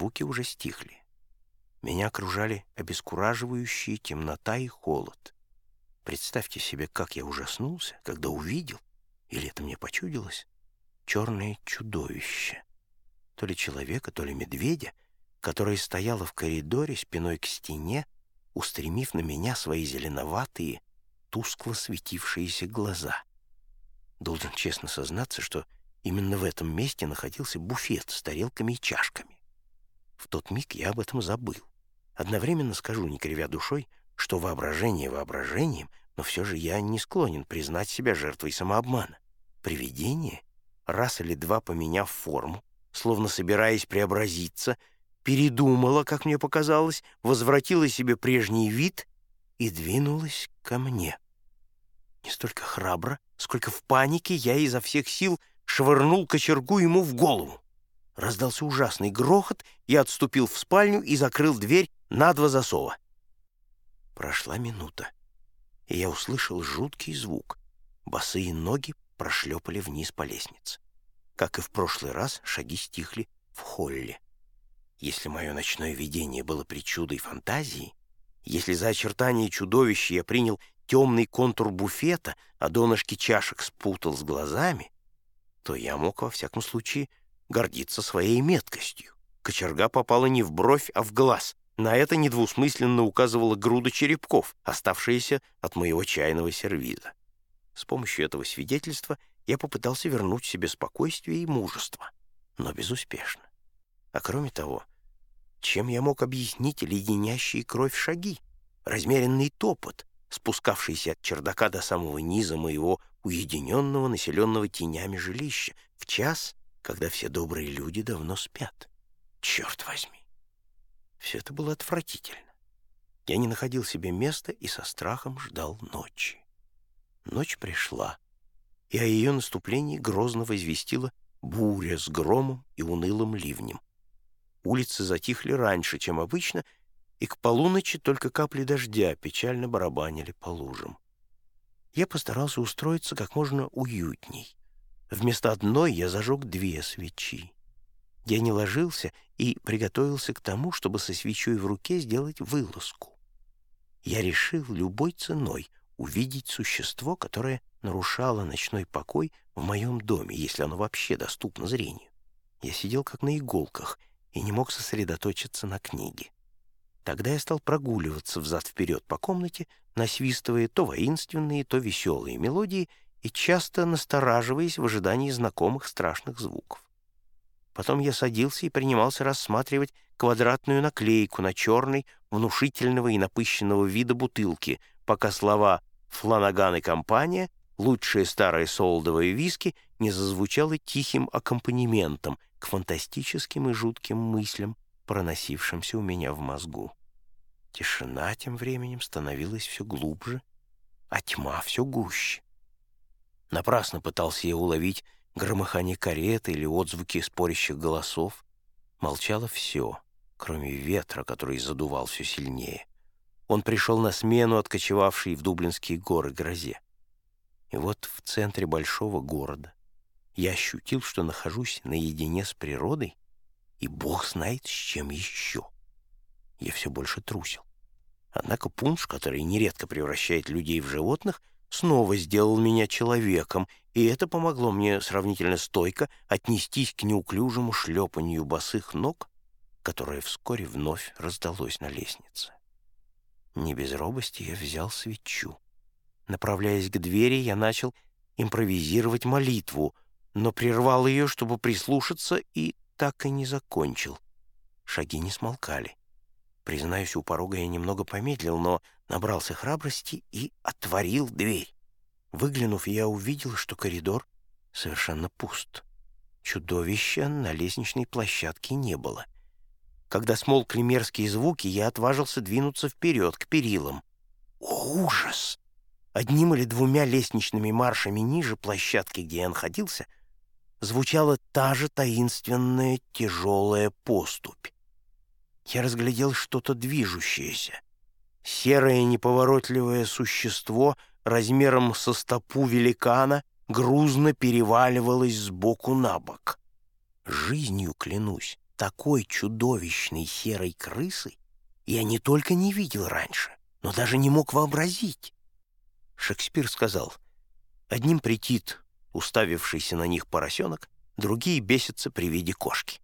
звуки уже стихли. Меня окружали обескураживающие темнота и холод. Представьте себе, как я ужаснулся, когда увидел, или это мне почудилось, черное чудовище. То ли человека, то ли медведя, которое стояло в коридоре спиной к стене, устремив на меня свои зеленоватые, тускло светившиеся глаза. Должен честно сознаться, что именно в этом месте находился буфет с тарелками и чашками. В тот миг я об этом забыл. Одновременно скажу, не кривя душой, что воображение воображением, но все же я не склонен признать себя жертвой самообмана. Привидение, раз или два поменяв форму, словно собираясь преобразиться, передумала, как мне показалось, возвратила себе прежний вид и двинулась ко мне. Не столько храбро, сколько в панике я изо всех сил швырнул кочергу ему в голову. Раздался ужасный грохот, я отступил в спальню и закрыл дверь на два засова. Прошла минута, и я услышал жуткий звук. Босые ноги прошлепали вниз по лестнице. Как и в прошлый раз, шаги стихли в холле. Если мое ночное видение было причудой фантазии, если за очертание чудовища я принял темный контур буфета, а донышки чашек спутал с глазами, то я мог, во всяком случае, гордиться своей меткостью. Кочерга попала не в бровь, а в глаз. На это недвусмысленно указывала груда черепков, оставшаяся от моего чайного сервиза. С помощью этого свидетельства я попытался вернуть себе спокойствие и мужество, но безуспешно. А кроме того, чем я мог объяснить леденящие кровь шаги, размеренный топот, спускавшийся от чердака до самого низа моего уединенного, населенного тенями жилища, в час, когда все добрые люди давно спят. Черт возьми! Все это было отвратительно. Я не находил себе места и со страхом ждал ночи. Ночь пришла, и о ее наступлении грозно возвестила буря с громом и унылым ливнем. Улицы затихли раньше, чем обычно, и к полуночи только капли дождя печально барабанили по лужам. Я постарался устроиться как можно уютней. Вместо одной я зажег две свечи. Я не ложился и приготовился к тому, чтобы со свечой в руке сделать вылазку. Я решил любой ценой увидеть существо, которое нарушало ночной покой в моем доме, если оно вообще доступно зрению. Я сидел как на иголках и не мог сосредоточиться на книге. Тогда я стал прогуливаться взад-вперед по комнате, насвистывая то воинственные, то веселые мелодии и часто настораживаясь в ожидании знакомых страшных звуков. Потом я садился и принимался рассматривать квадратную наклейку на черной, внушительного и напыщенного вида бутылке, пока слова «Фланаган и компания», лучшие старые солдовые виски, не зазвучало тихим аккомпанементом к фантастическим и жутким мыслям, проносившимся у меня в мозгу. Тишина тем временем становилась все глубже, а тьма все гуще. Напрасно пытался я уловить громыхание кареты или отзвуки спорящих голосов. Молчало все, кроме ветра, который задувал все сильнее. Он пришел на смену откочевавшей в Дублинские горы грозе. И вот в центре большого города я ощутил, что нахожусь наедине с природой и бог знает с чем еще. Я все больше трусил. Однако пунш, который нередко превращает людей в животных, снова сделал меня человеком, и это помогло мне сравнительно стойко отнестись к неуклюжему шлепанью босых ног, которое вскоре вновь раздалось на лестнице. Не без робости я взял свечу. Направляясь к двери, я начал импровизировать молитву, но прервал ее, чтобы прислушаться, и так и не закончил. Шаги не смолкали. Признаюсь, у порога я немного помедлил, но набрался храбрости и отворил дверь. Выглянув, я увидел, что коридор совершенно пуст. Чудовища на лестничной площадке не было. Когда смолкли мерзкие звуки, я отважился двинуться вперед, к перилам. О, ужас! Одним или двумя лестничными маршами ниже площадки, где я находился — звучала та же таинственная тяжелая поступь. Я разглядел что-то движущееся. Серое неповоротливое существо размером со стопу великана грузно переваливалось сбоку на бок. Жизнью клянусь, такой чудовищной серой крысы я не только не видел раньше, но даже не мог вообразить. Шекспир сказал, одним претит уставившийся на них поросенок, другие бесятся при виде кошки.